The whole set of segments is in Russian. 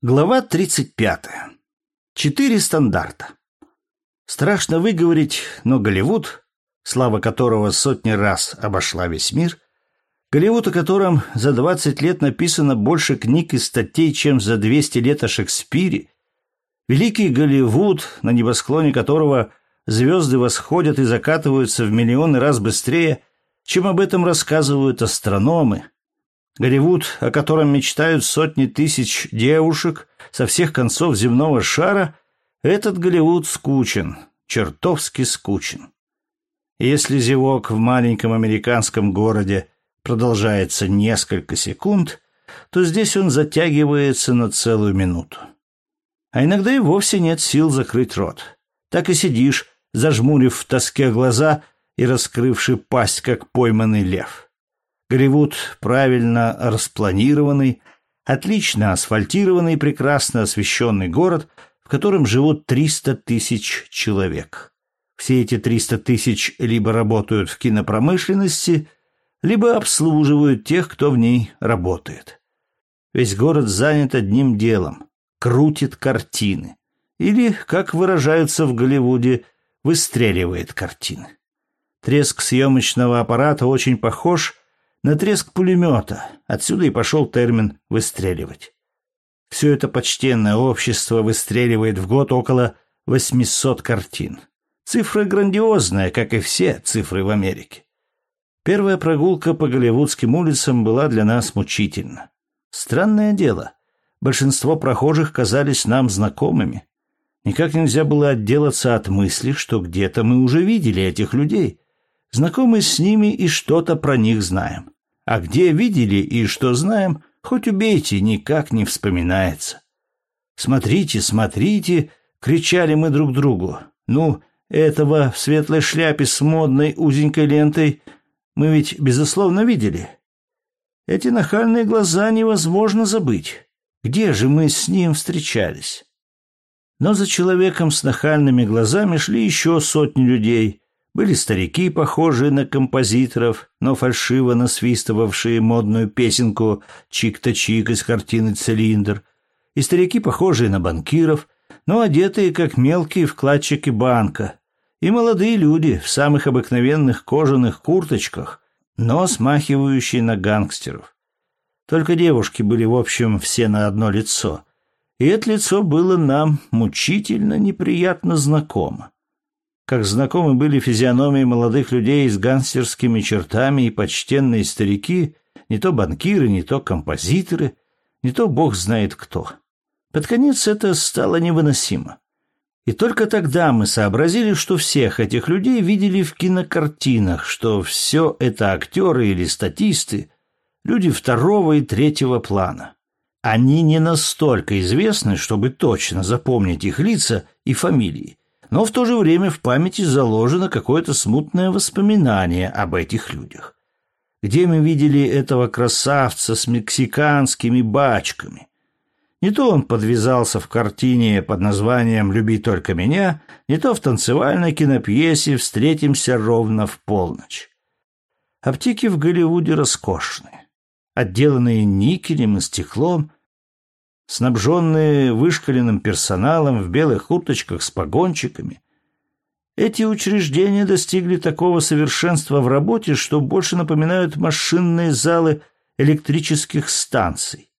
Глава 35. Четыре стандарта. Страшно выговорить, но Голливуд, слава которого сотни раз обошла весь мир, Голливуд, о котором за 20 лет написано больше книг и статей, чем за 200 лет о Шекспире, великий Голливуд, на небосклоне которого звезды восходят и закатываются в миллионы раз быстрее, чем об этом рассказывают астрономы, Голливуд, о котором мечтают сотни тысяч девушек со всех концов земного шара, этот Голливуд скучен, чертовски скучен. Если зевок в маленьком американском городе продолжается несколько секунд, то здесь он затягивается на целую минуту. А иногда и вовсе нет сил закрыть рот. Так и сидишь, зажмурив в тоске глаза и раскрывший пасть, как пойманный лев. Голливуд правильно распланированный, отлично асфальтированный, прекрасно освещенный город, в котором живут 300 тысяч человек. Все эти 300 тысяч либо работают в кинопромышленности, либо обслуживают тех, кто в ней работает. Весь город занят одним делом – крутит картины. Или, как выражаются в Голливуде, выстреливает картины. Треск съемочного аппарата очень похож на треск пулемета. Отсюда и пошел термин «выстреливать». Все это почтенное общество выстреливает в год около 800 картин. Цифра грандиозная, как и все цифры в Америке. Первая прогулка по голливудским улицам была для нас мучительна. Странное дело. Большинство прохожих казались нам знакомыми. Никак нельзя было отделаться от мысли, что где-то мы уже видели этих людей, знакомы с ними и что-то про них знаем. А где видели и что знаем, хоть убейте, никак не вспоминается. «Смотрите, смотрите!» — кричали мы друг другу. «Ну, этого в светлой шляпе с модной узенькой лентой мы ведь, безусловно, видели. Эти нахальные глаза невозможно забыть. Где же мы с ним встречались?» Но за человеком с нахальными глазами шли еще сотни людей, были старики, похожие на композиторов, но фальшиво насвистывавшие модную песенку «Чик-то-чик» из картины «Цилиндр», и старики, похожие на банкиров, но одетые, как мелкие вкладчики банка, и молодые люди в самых обыкновенных кожаных курточках, но смахивающие на гангстеров. Только девушки были, в общем, все на одно лицо, и это лицо было нам мучительно неприятно знакомо как знакомы были физиономии молодых людей с гангстерскими чертами и почтенные старики, не то банкиры, не то композиторы, не то бог знает кто. Под конец это стало невыносимо. И только тогда мы сообразили, что всех этих людей видели в кинокартинах, что все это актеры или статисты, люди второго и третьего плана. Они не настолько известны, чтобы точно запомнить их лица и фамилии, но в то же время в памяти заложено какое-то смутное воспоминание об этих людях. Где мы видели этого красавца с мексиканскими бачками? Не то он подвязался в картине под названием «Люби только меня», не то в танцевальной кинопьесе «Встретимся ровно в полночь». Аптеки в Голливуде роскошные, отделанные никелем и стеклом, снабженные вышкаленным персоналом в белых курточках с погончиками. Эти учреждения достигли такого совершенства в работе, что больше напоминают машинные залы электрических станций.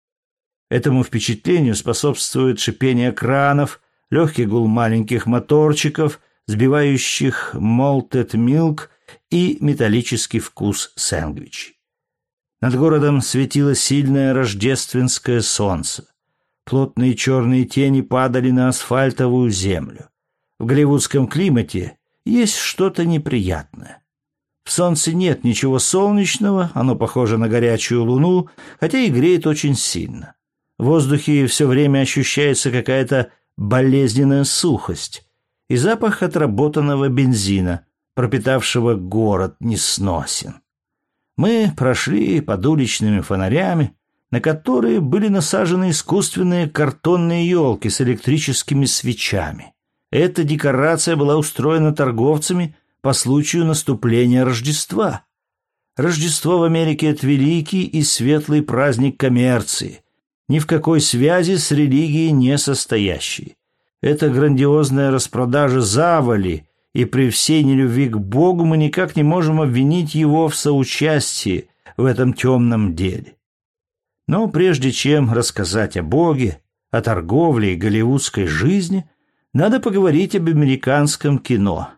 Этому впечатлению способствует шипение кранов, легкий гул маленьких моторчиков, сбивающих молтед милк и металлический вкус сэндвичей. Над городом светило сильное рождественское солнце. Плотные черные тени падали на асфальтовую землю. В голливудском климате есть что-то неприятное. В солнце нет ничего солнечного, оно похоже на горячую луну, хотя и греет очень сильно. В воздухе все время ощущается какая-то болезненная сухость и запах отработанного бензина, пропитавшего город, несносен. Мы прошли под уличными фонарями, на которые были насажены искусственные картонные елки с электрическими свечами. Эта декорация была устроена торговцами по случаю наступления Рождества. Рождество в Америке – это великий и светлый праздник коммерции. ни в какой связи с религией не состоящие. Это грандиозная распродажа завали, и при всей нелюбви к Богу мы никак не можем обвинить его в соучастии в этом темном деле. Но прежде чем рассказать о Боге, о торговле и голливудской жизни, надо поговорить об американском кино.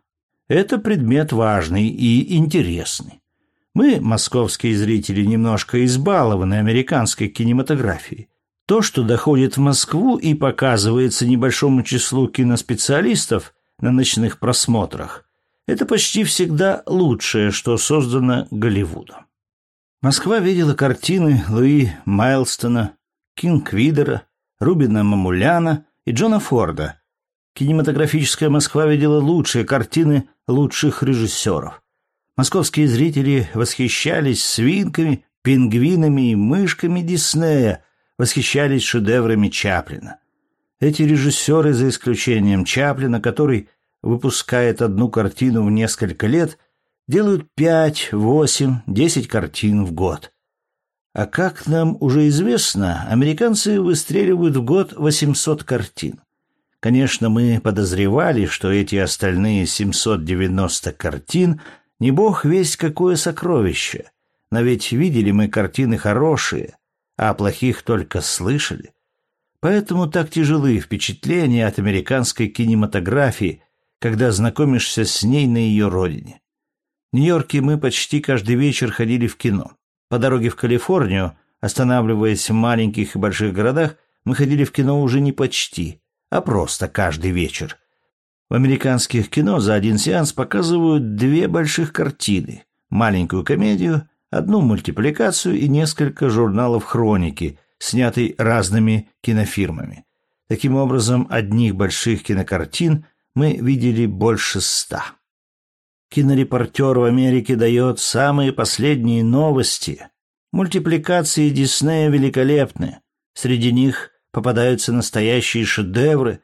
Это предмет важный и интересный. Мы, московские зрители, немножко избалованы американской кинематографией. То, что доходит в Москву и показывается небольшому числу киноспециалистов на ночных просмотрах, это почти всегда лучшее, что создано Голливудом. Москва видела картины Луи Майлстона, Кинг Видера, Рубина Мамуляна и Джона Форда. Кинематографическая Москва видела лучшие картины лучших режиссеров. Московские зрители восхищались свинками, пингвинами и мышками Диснея, восхищались шедеврами Чаплина. Эти режиссеры, за исключением Чаплина, который выпускает одну картину в несколько лет, делают пять, восемь, десять картин в год. А как нам уже известно, американцы выстреливают в год 800 картин. Конечно, мы подозревали, что эти остальные 790 картин не бог весть какое сокровище. Но ведь видели мы картины хорошие, а о плохих только слышали. Поэтому так тяжелы впечатления от американской кинематографии, когда знакомишься с ней на ее родине. В Нью-Йорке мы почти каждый вечер ходили в кино. По дороге в Калифорнию, останавливаясь в маленьких и больших городах, мы ходили в кино уже не почти, а просто каждый вечер. В американских кино за один сеанс показывают две больших картины, маленькую комедию одну мультипликацию и несколько журналов хроники, снятый разными кинофирмами. Таким образом, одних больших кинокартин мы видели больше ста. Кинорепортер в Америке дает самые последние новости. Мультипликации Диснея великолепны. Среди них попадаются настоящие шедевры.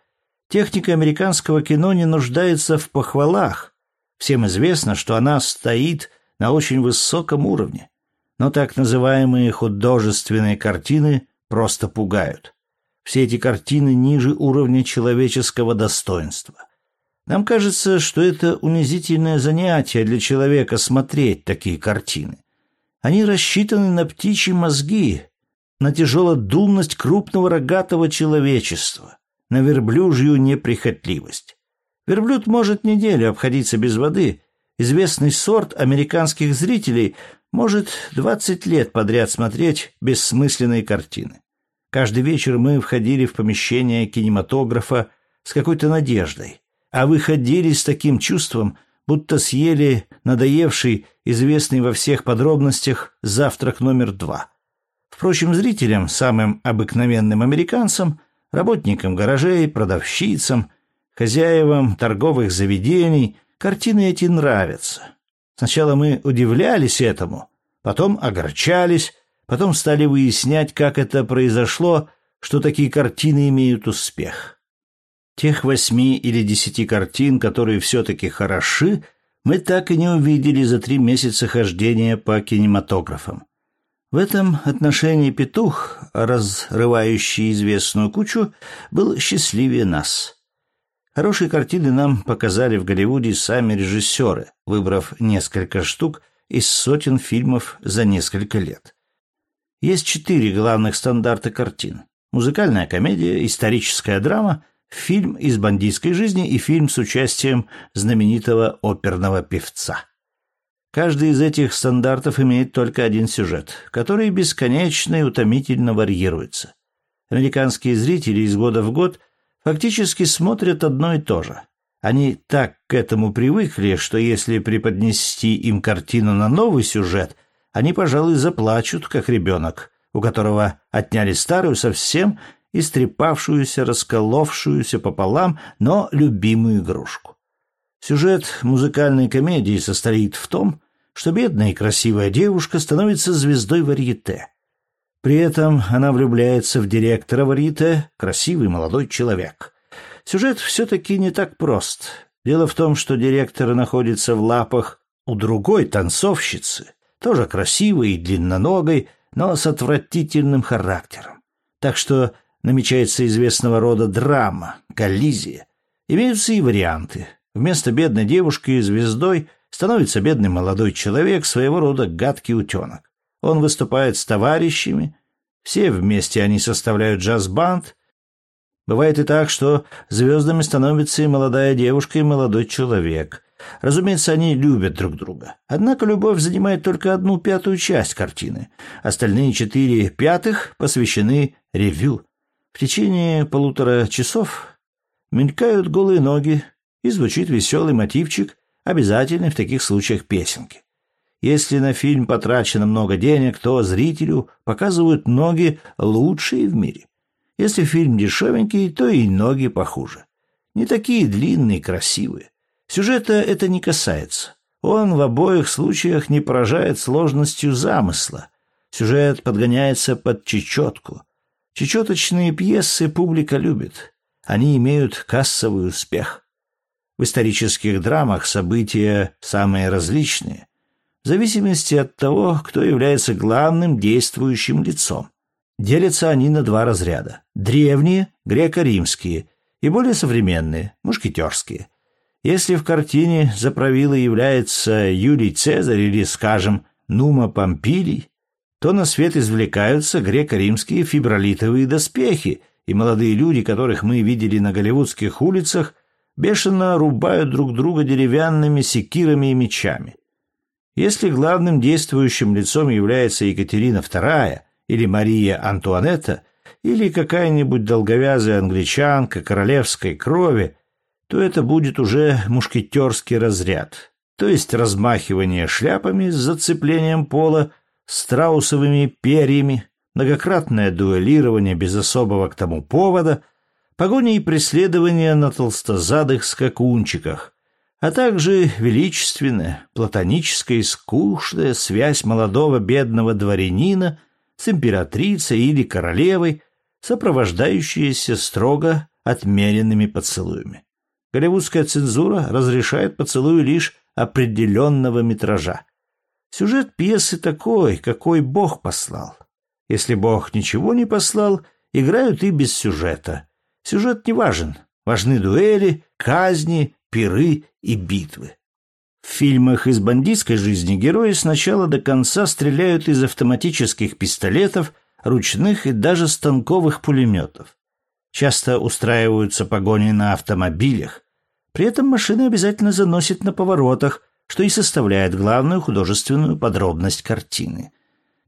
Техника американского кино не нуждается в похвалах. Всем известно, что она стоит на очень высоком уровне. Но так называемые художественные картины просто пугают. Все эти картины ниже уровня человеческого достоинства. Нам кажется, что это унизительное занятие для человека смотреть такие картины. Они рассчитаны на птичьи мозги, на тяжелодумность крупного рогатого человечества, на верблюжью неприхотливость. Верблюд может неделю обходиться без воды, Известный сорт американских зрителей может 20 лет подряд смотреть бессмысленные картины. Каждый вечер мы входили в помещение кинематографа с какой-то надеждой, а выходили с таким чувством, будто съели надоевший, известный во всех подробностях, завтрак номер два. Впрочем, зрителям, самым обыкновенным американцам, работникам гаражей, продавщицам, хозяевам торговых заведений – Картины эти нравятся. Сначала мы удивлялись этому, потом огорчались, потом стали выяснять, как это произошло, что такие картины имеют успех. Тех восьми или десяти картин, которые все-таки хороши, мы так и не увидели за три месяца хождения по кинематографам. В этом отношении петух, разрывающий известную кучу, был счастливее нас. Хорошие картины нам показали в Голливуде сами режиссеры, выбрав несколько штук из сотен фильмов за несколько лет. Есть четыре главных стандарта картин. Музыкальная комедия, историческая драма, фильм из бандитской жизни и фильм с участием знаменитого оперного певца. Каждый из этих стандартов имеет только один сюжет, который бесконечно и утомительно варьируется. Американские зрители из года в год – фактически смотрят одно и то же. Они так к этому привыкли, что если преподнести им картину на новый сюжет, они, пожалуй, заплачут, как ребенок, у которого отняли старую совсем истрепавшуюся, расколовшуюся пополам, но любимую игрушку. Сюжет музыкальной комедии состоит в том, что бедная и красивая девушка становится звездой варьете. При этом она влюбляется в директора Варита, красивый молодой человек. Сюжет все-таки не так прост. Дело в том, что директор находится в лапах у другой танцовщицы, тоже красивой и длинноногой, но с отвратительным характером. Так что намечается известного рода драма, коллизия. Имеются и варианты. Вместо бедной девушки звездой становится бедный молодой человек, своего рода гадкий утенок. Он выступает с товарищами, все вместе они составляют джаз-банд. Бывает и так, что звездами становятся и молодая девушка, и молодой человек. Разумеется, они любят друг друга. Однако любовь занимает только одну пятую часть картины. Остальные четыре пятых посвящены ревю. В течение полутора часов мелькают голые ноги, и звучит веселый мотивчик, обязательный в таких случаях песенки. Если на фильм потрачено много денег, то зрителю показывают ноги лучшие в мире. Если фильм дешевенький, то и ноги похуже. Не такие длинные, красивые. Сюжета это не касается. Он в обоих случаях не поражает сложностью замысла. Сюжет подгоняется под чечетку. Чечеточные пьесы публика любит. Они имеют кассовый успех. В исторических драмах события самые различные, в зависимости от того, кто является главным действующим лицом. Делятся они на два разряда. Древние, греко-римские, и более современные, мушкетерские. Если в картине за правило является Юлий Цезарь или, скажем, Нума Помпилий, то на свет извлекаются греко-римские фибролитовые доспехи, и молодые люди, которых мы видели на голливудских улицах, бешено рубают друг друга деревянными секирами и мечами. Если главным действующим лицом является Екатерина II или Мария Антуанетта, или какая-нибудь долговязая англичанка королевской крови, то это будет уже мушкетерский разряд, то есть размахивание шляпами с зацеплением пола, страусовыми перьями, многократное дуэлирование без особого к тому повода, погони и преследование на толстозадых скакунчиках, а также величественная, платоническая и скучная связь молодого бедного дворянина с императрицей или королевой, сопровождающаяся строго отмеренными поцелуями. Голливудская цензура разрешает поцелуи лишь определенного метража. Сюжет пьесы такой, какой Бог послал. Если Бог ничего не послал, играют и без сюжета. Сюжет не важен. Важны дуэли, казни, пиры и битвы. В фильмах из бандитской жизни герои с начала до конца стреляют из автоматических пистолетов, ручных и даже станковых пулеметов. Часто устраиваются погони на автомобилях, при этом машины обязательно заносит на поворотах, что и составляет главную художественную подробность картины.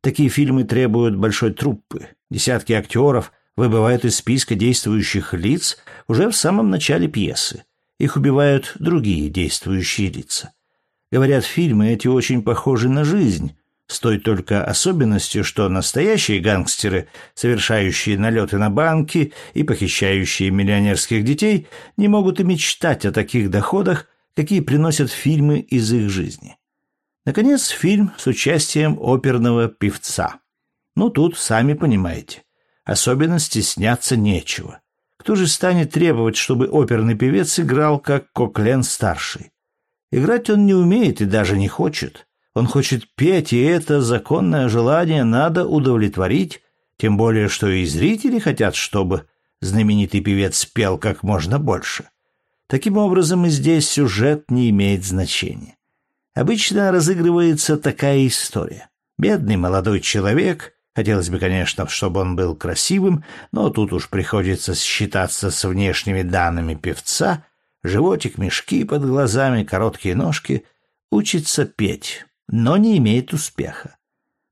Такие фильмы требуют большой труппы. Десятки актеров выбывают из списка действующих лиц уже в самом начале пьесы. Их убивают другие действующие лица. Говорят, фильмы эти очень похожи на жизнь, с той только особенностью, что настоящие гангстеры, совершающие налеты на банки и похищающие миллионерских детей, не могут и мечтать о таких доходах, какие приносят фильмы из их жизни. Наконец, фильм с участием оперного певца. Ну, тут, сами понимаете, особенно стесняться нечего. Кто же станет требовать, чтобы оперный певец играл как Коклен-старший? Играть он не умеет и даже не хочет. Он хочет петь, и это законное желание надо удовлетворить, тем более, что и зрители хотят, чтобы знаменитый певец пел как можно больше. Таким образом, и здесь сюжет не имеет значения. Обычно разыгрывается такая история. Бедный молодой человек, хотелось бы, конечно, чтобы он был красивым, но тут уж приходится считаться с внешними данными певца, животик, мешки под глазами, короткие ножки, учится петь но не имеет успеха.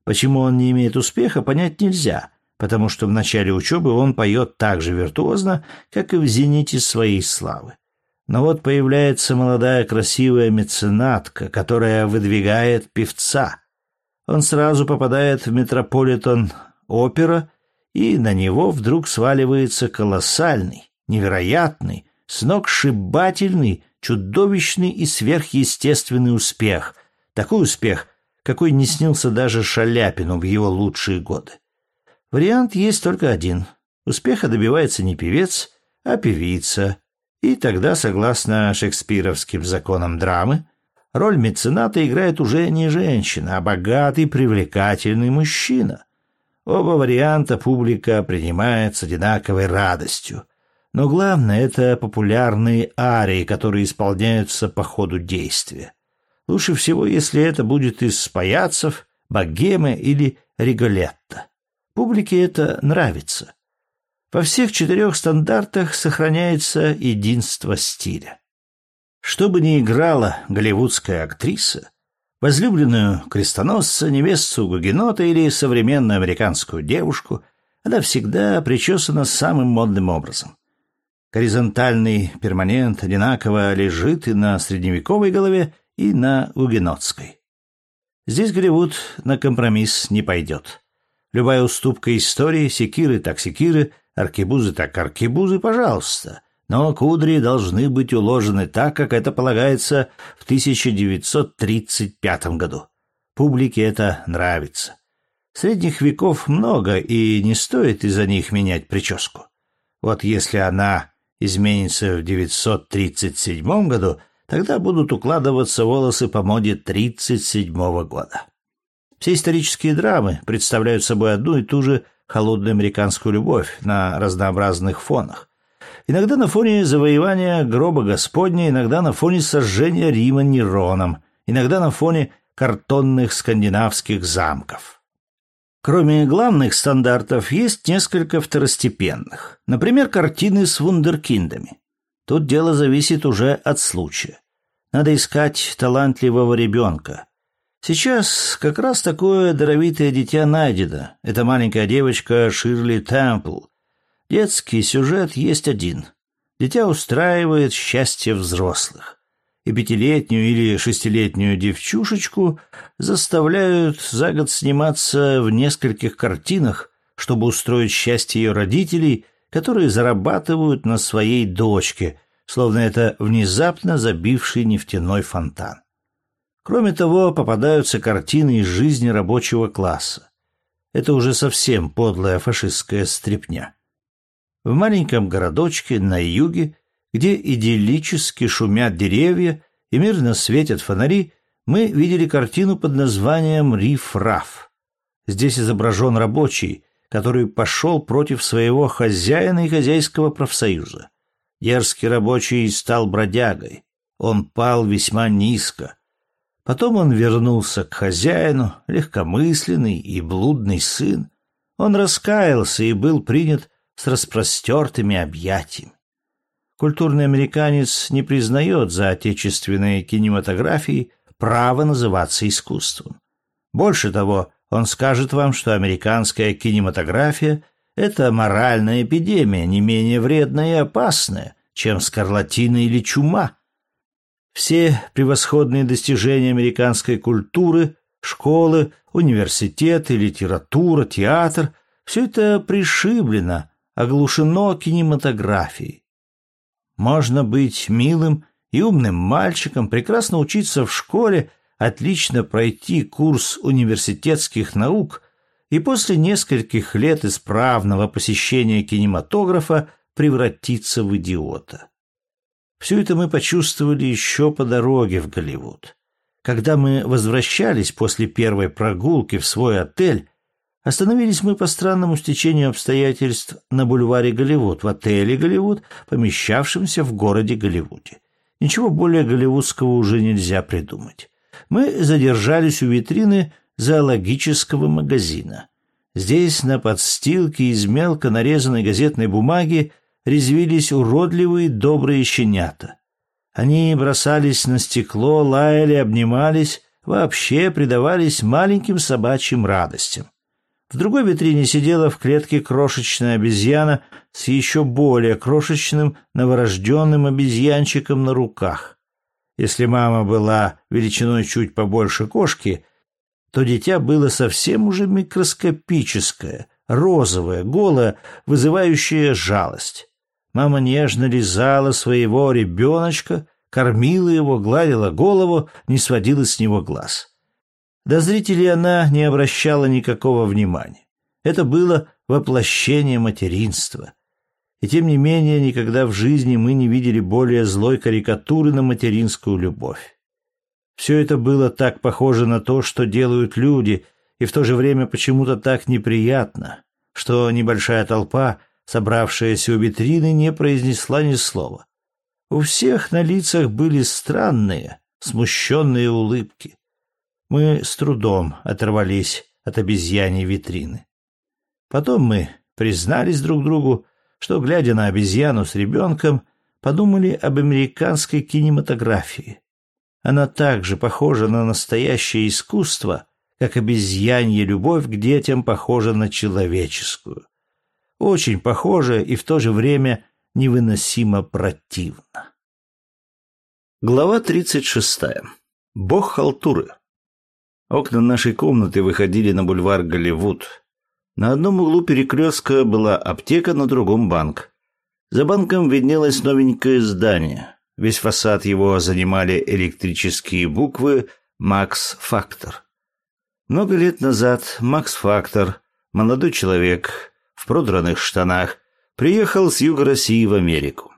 Почему он не имеет успеха, понять нельзя, потому что в начале учебы он поет так же виртуозно, как и в зените своей славы. Но вот появляется молодая красивая меценатка, которая выдвигает певца. Он сразу попадает в метрополитен опера, и на него вдруг сваливается колоссальный, невероятный, сногсшибательный, чудовищный и сверхъестественный успех — такой успех, какой не снился даже Шаляпину в его лучшие годы. Вариант есть только один. Успеха добивается не певец, а певица. И тогда, согласно шекспировским законам драмы, роль мецената играет уже не женщина, а богатый, привлекательный мужчина. Оба варианта публика принимает с одинаковой радостью. Но главное — это популярные арии, которые исполняются по ходу действия. Лучше всего, если это будет из паяцев, богемы или риголетто. Публике это нравится. Во всех четырех стандартах сохраняется единство стиля. Что бы ни играла голливудская актриса, возлюбленную крестоносца, невесту гугенота или современную американскую девушку, она всегда причесана самым модным образом. Горизонтальный перманент одинаково лежит и на средневековой голове, и на гугенотской. Здесь Голливуд на компромисс не пойдет. Любая уступка истории, секиры так секиры, аркебузы так аркебузы, пожалуйста. Но кудри должны быть уложены так, как это полагается в 1935 году. Публике это нравится. Средних веков много, и не стоит из-за них менять прическу. Вот если она изменится в 937 году, тогда будут укладываться волосы по моде 37 года. Все исторические драмы представляют собой одну и ту же холодную американскую любовь на разнообразных фонах. Иногда на фоне завоевания гроба Господня, иногда на фоне сожжения Рима Нероном, иногда на фоне картонных скандинавских замков. Кроме главных стандартов, есть несколько второстепенных. Например, картины с вундеркиндами. Тут дело зависит уже от случая. Надо искать талантливого ребенка. Сейчас как раз такое даровитое дитя найдено. Это маленькая девочка Ширли Темпл. Детский сюжет есть один. Дитя устраивает счастье взрослых. И пятилетнюю или шестилетнюю девчушечку заставляют за год сниматься в нескольких картинах, чтобы устроить счастье ее родителей – которые зарабатывают на своей дочке, словно это внезапно забивший нефтяной фонтан. Кроме того, попадаются картины из жизни рабочего класса. Это уже совсем подлая фашистская стряпня. В маленьком городочке на юге, где идиллически шумят деревья и мирно светят фонари, мы видели картину под названием «Риф-раф». Здесь изображен рабочий, который пошел против своего хозяина и хозяйского профсоюза. Дерзкий рабочий стал бродягой. Он пал весьма низко. Потом он вернулся к хозяину, легкомысленный и блудный сын. Он раскаялся и был принят с распростертыми объятиями. Культурный американец не признает за отечественной кинематографией право называться искусством. Больше того, он скажет вам, что американская кинематография — это моральная эпидемия, не менее вредная и опасная, чем скарлатина или чума. Все превосходные достижения американской культуры, школы, университеты, литература, театр — все это пришиблено, оглушено кинематографией. Можно быть милым и умным мальчиком, прекрасно учиться в школе отлично пройти курс университетских наук и после нескольких лет исправного посещения кинематографа превратиться в идиота. Все это мы почувствовали еще по дороге в Голливуд. Когда мы возвращались после первой прогулки в свой отель, остановились мы по странному стечению обстоятельств на бульваре Голливуд, в отеле Голливуд, помещавшемся в городе Голливуде. Ничего более голливудского уже нельзя придумать мы задержались у витрины зоологического магазина. Здесь на подстилке из мелко нарезанной газетной бумаги резвились уродливые добрые щенята. Они бросались на стекло, лаяли, обнимались, вообще предавались маленьким собачьим радостям. В другой витрине сидела в клетке крошечная обезьяна с еще более крошечным новорожденным обезьянчиком на руках. Если мама была величиной чуть побольше кошки, то дитя было совсем уже микроскопическое, розовое, голое, вызывающее жалость. Мама нежно лизала своего ребеночка, кормила его, гладила голову, не сводила с него глаз. До зрителей она не обращала никакого внимания. Это было воплощение материнства. И тем не менее, никогда в жизни мы не видели более злой карикатуры на материнскую любовь. Все это было так похоже на то, что делают люди, и в то же время почему-то так неприятно, что небольшая толпа, собравшаяся у витрины, не произнесла ни слова. У всех на лицах были странные, смущенные улыбки. Мы с трудом оторвались от обезьяньей витрины. Потом мы признались друг другу, что, глядя на обезьяну с ребенком, подумали об американской кинематографии. Она также похожа на настоящее искусство, как обезьянья любовь к детям похожа на человеческую. Очень похожа и в то же время невыносимо противно. Глава 36. Бог халтуры. Окна нашей комнаты выходили на бульвар Голливуд. На одном углу перекрестка была аптека, на другом банк. За банком виднелось новенькое здание. Весь фасад его занимали электрические буквы «Макс Фактор». Много лет назад Макс Фактор, молодой человек в продранных штанах, приехал с юга России в Америку.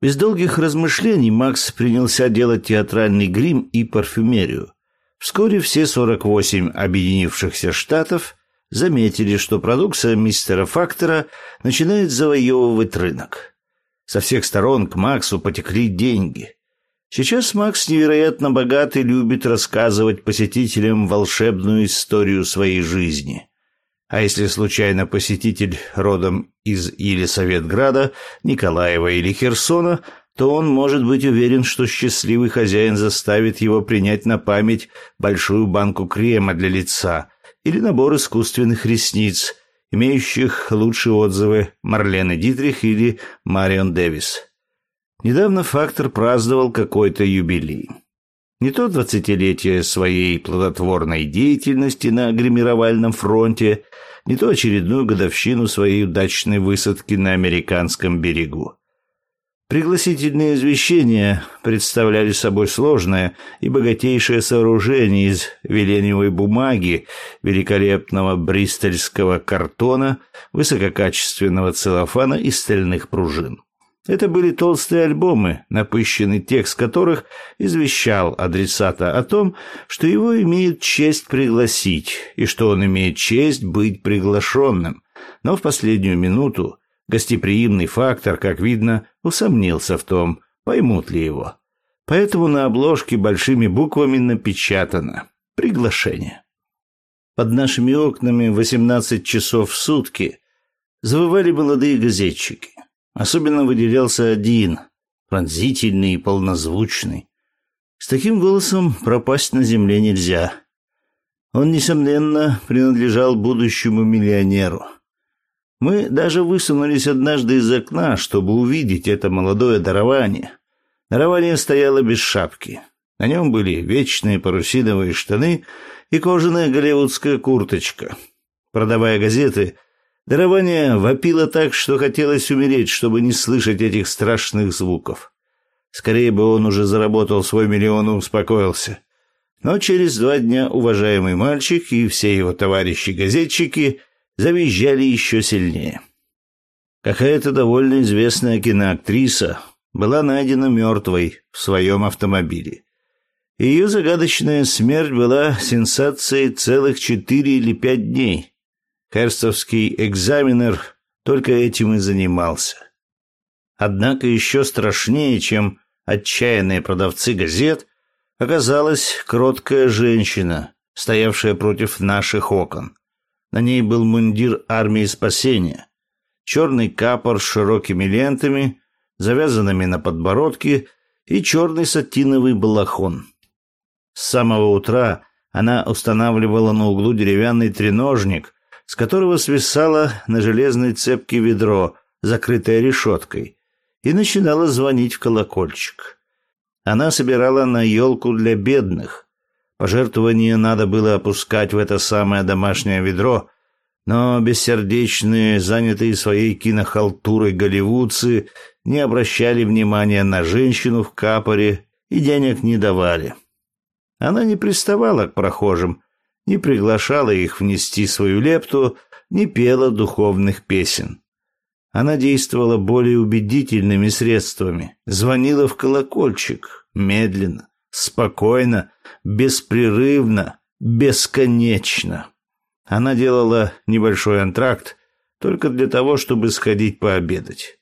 Без долгих размышлений Макс принялся делать театральный грим и парфюмерию. Вскоре все 48 объединившихся штатов заметили, что продукция мистера Фактора начинает завоевывать рынок. Со всех сторон к Максу потекли деньги. Сейчас Макс невероятно богат и любит рассказывать посетителям волшебную историю своей жизни. А если случайно посетитель родом из Елисаветграда, Николаева или Херсона, то он может быть уверен, что счастливый хозяин заставит его принять на память большую банку крема для лица или набор искусственных ресниц, имеющих лучшие отзывы Марлены Дитрих или Марион Дэвис. Недавно Фактор праздновал какой-то юбилей. Не то двадцатилетие своей плодотворной деятельности на гримировальном фронте, не то очередную годовщину своей удачной высадки на американском берегу. Пригласительные извещения представляли собой сложное и богатейшее сооружение из веленевой бумаги, великолепного бристольского картона, высококачественного целлофана и стальных пружин. Это были толстые альбомы, напыщенный текст которых извещал адресата о том, что его имеют честь пригласить и что он имеет честь быть приглашенным. Но в последнюю минуту гостеприимный фактор, как видно, усомнился в том, поймут ли его. Поэтому на обложке большими буквами напечатано «Приглашение». Под нашими окнами 18 часов в сутки завывали молодые газетчики. Особенно выделялся один, пронзительный и полнозвучный. С таким голосом пропасть на земле нельзя. Он, несомненно, принадлежал будущему миллионеру. Мы даже высунулись однажды из окна, чтобы увидеть это молодое дарование. Дарование стояло без шапки. На нем были вечные парусиновые штаны и кожаная голливудская курточка. Продавая газеты, Дарование вопило так, что хотелось умереть, чтобы не слышать этих страшных звуков. Скорее бы он уже заработал свой миллион и успокоился. Но через два дня уважаемый мальчик и все его товарищи-газетчики завизжали еще сильнее. Какая-то довольно известная киноактриса была найдена мертвой в своем автомобиле. Ее загадочная смерть была сенсацией целых четыре или пять дней. Херстовский экзаменер только этим и занимался. Однако еще страшнее, чем отчаянные продавцы газет, оказалась кроткая женщина, стоявшая против наших окон. На ней был мундир армии спасения, черный капор с широкими лентами, завязанными на подбородке, и черный сатиновый балахон. С самого утра она устанавливала на углу деревянный треножник, с которого свисало на железной цепке ведро, закрытое решеткой, и начинала звонить в колокольчик. Она собирала на елку для бедных. Пожертвование надо было опускать в это самое домашнее ведро, но бессердечные, занятые своей кинохалтурой голливудцы не обращали внимания на женщину в капоре и денег не давали. Она не приставала к прохожим, не приглашала их внести свою лепту, не пела духовных песен. Она действовала более убедительными средствами, звонила в колокольчик, медленно, спокойно, беспрерывно, бесконечно. Она делала небольшой антракт только для того, чтобы сходить пообедать.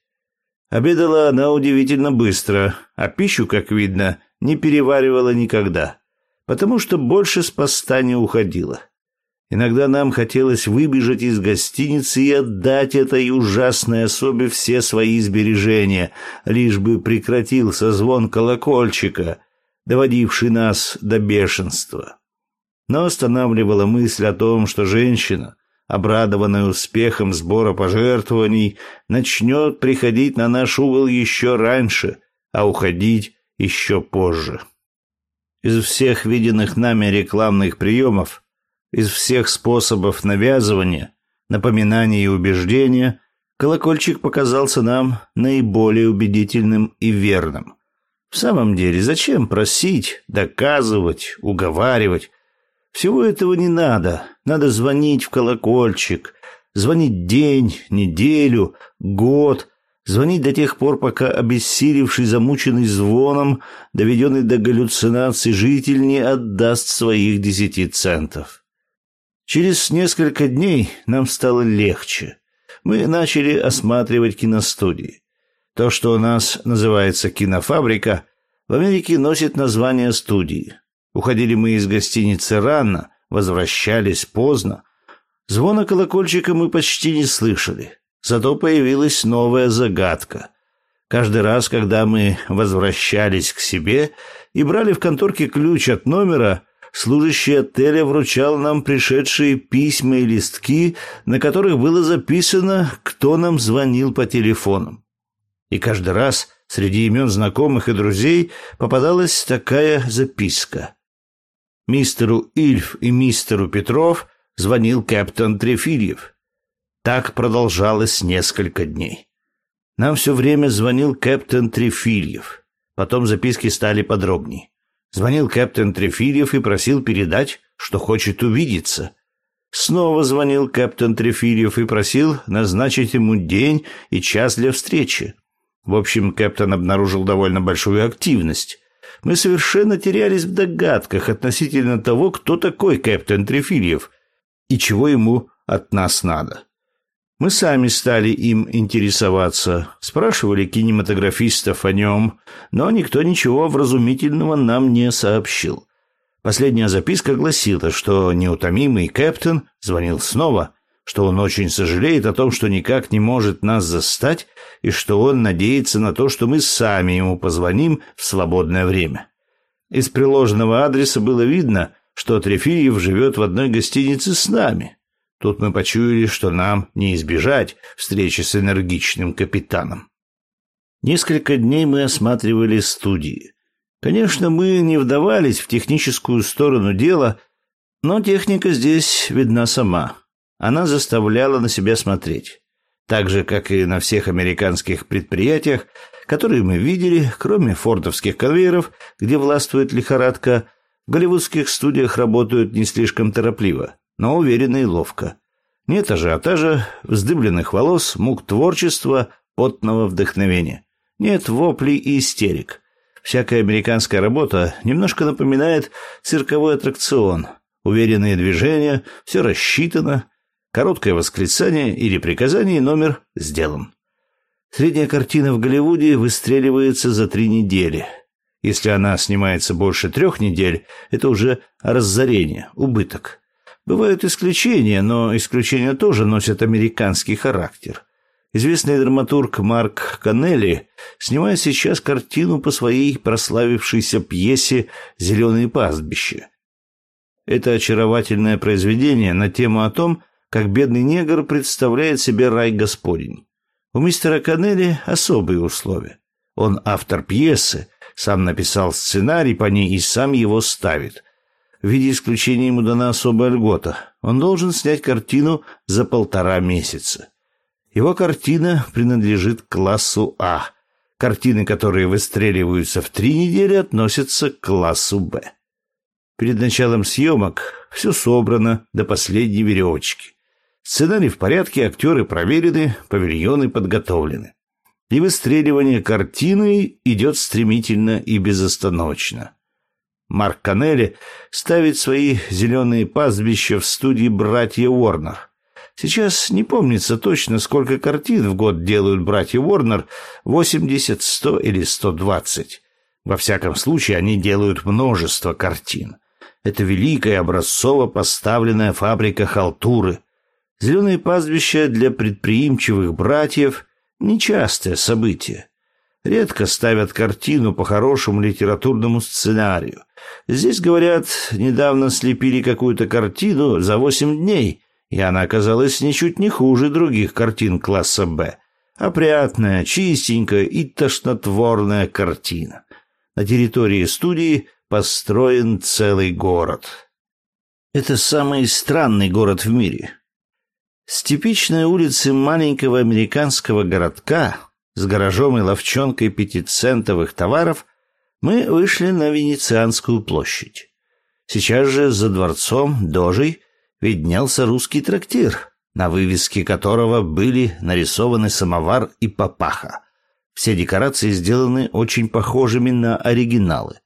Обедала она удивительно быстро, а пищу, как видно, не переваривала никогда, потому что больше с поста не уходила. Иногда нам хотелось выбежать из гостиницы и отдать этой ужасной особе все свои сбережения, лишь бы прекратился звон колокольчика, доводивший нас до бешенства. Но останавливала мысль о том, что женщина, обрадованная успехом сбора пожертвований, начнет приходить на наш угол еще раньше, а уходить еще позже. Из всех виденных нами рекламных приемов, из всех способов навязывания, напоминания и убеждения, колокольчик показался нам наиболее убедительным и верным. В самом деле, зачем просить, доказывать, уговаривать? Всего этого не надо. Надо звонить в колокольчик, звонить день, неделю, год, звонить до тех пор, пока обессилевший, замученный звоном, доведенный до галлюцинаций житель не отдаст своих десяти центов. Через несколько дней нам стало легче. Мы начали осматривать киностудии. То, что у нас называется кинофабрика, в Америке носит название студии. Уходили мы из гостиницы рано, возвращались поздно. Звона колокольчика мы почти не слышали. Зато появилась новая загадка. Каждый раз, когда мы возвращались к себе и брали в конторке ключ от номера, служащий отеля вручал нам пришедшие письма и листки, на которых было записано, кто нам звонил по телефону. И каждый раз среди имен знакомых и друзей попадалась такая записка. Мистеру Ильф и мистеру Петров звонил капитан Трефильев. Так продолжалось несколько дней. Нам все время звонил капитан Трефильев. Потом записки стали подробнее. Звонил капитан Трефильев и просил передать, что хочет увидеться. Снова звонил капитан Трефильев и просил назначить ему день и час для встречи. В общем, Кэптон обнаружил довольно большую активность. Мы совершенно терялись в догадках относительно того, кто такой Кэптон Трефильев и чего ему от нас надо. Мы сами стали им интересоваться, спрашивали кинематографистов о нем, но никто ничего вразумительного нам не сообщил. Последняя записка гласила, что неутомимый Кэптон звонил снова, что он очень сожалеет о том, что никак не может нас застать, и что он надеется на то, что мы сами ему позвоним в свободное время. Из приложенного адреса было видно, что Трефиев живет в одной гостинице с нами. Тут мы почуяли, что нам не избежать встречи с энергичным капитаном. Несколько дней мы осматривали студии. Конечно, мы не вдавались в техническую сторону дела, но техника здесь видна сама. Она заставляла на себя смотреть. Так же, как и на всех американских предприятиях, которые мы видели, кроме фордовских конвейеров, где властвует лихорадка, в голливудских студиях работают не слишком торопливо, но уверенно и ловко. Нет ажиотажа, вздыбленных волос, мук творчества, потного вдохновения. Нет воплей и истерик. Всякая американская работа немножко напоминает цирковой аттракцион. Уверенные движения, все рассчитано, Короткое восклицание или приказание, номер сделан. Средняя картина в Голливуде выстреливается за три недели. Если она снимается больше трех недель, это уже разорение, убыток. Бывают исключения, но исключения тоже носят американский характер. Известный драматург Марк Каннелли снимает сейчас картину по своей прославившейся пьесе «Зеленые пастбища». Это очаровательное произведение на тему о том, как бедный негр представляет себе рай Господень. У мистера Каннелли особые условия. Он автор пьесы, сам написал сценарий по ней и сам его ставит. В виде исключения ему дана особая льгота. Он должен снять картину за полтора месяца. Его картина принадлежит классу А. Картины, которые выстреливаются в три недели, относятся к классу Б. Перед началом съемок все собрано до последней веревочки. Сценарий в порядке, актеры проверены, павильоны подготовлены. И выстреливание картины идет стремительно и безостановочно. Марк Канелли ставит свои зеленые пастбища в студии «Братья Уорнер». Сейчас не помнится точно, сколько картин в год делают братья Уорнер, 80, 100 или 120. Во всяком случае, они делают множество картин. Это великая образцово поставленная фабрика халтуры. Зеленые пастбища для предприимчивых братьев – нечастое событие. Редко ставят картину по хорошему литературному сценарию. Здесь, говорят, недавно слепили какую-то картину за восемь дней, и она оказалась ничуть не хуже других картин класса «Б». Опрятная, чистенькая и тошнотворная картина. На территории студии построен целый город. Это самый странный город в мире. С типичной улицы маленького американского городка с гаражом и ловчонкой пятицентовых товаров мы вышли на Венецианскую площадь. Сейчас же за дворцом Дожей виднелся русский трактир, на вывеске которого были нарисованы самовар и папаха. Все декорации сделаны очень похожими на оригиналы.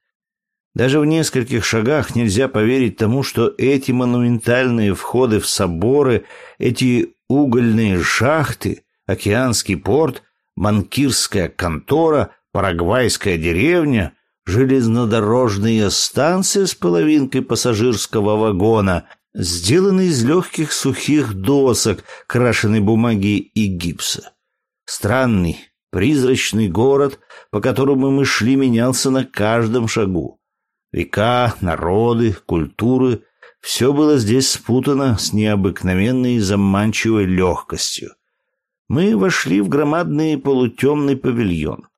Даже в нескольких шагах нельзя поверить тому, что эти монументальные входы в соборы, эти угольные шахты, океанский порт, банкирская контора, парагвайская деревня, железнодорожные станции с половинкой пассажирского вагона, сделаны из легких сухих досок, крашеной бумаги и гипса. Странный, призрачный город, по которому мы шли, менялся на каждом шагу. Века, народы, культуры — все было здесь спутано с необыкновенной заманчивой легкостью. Мы вошли в громадный полутемный павильон.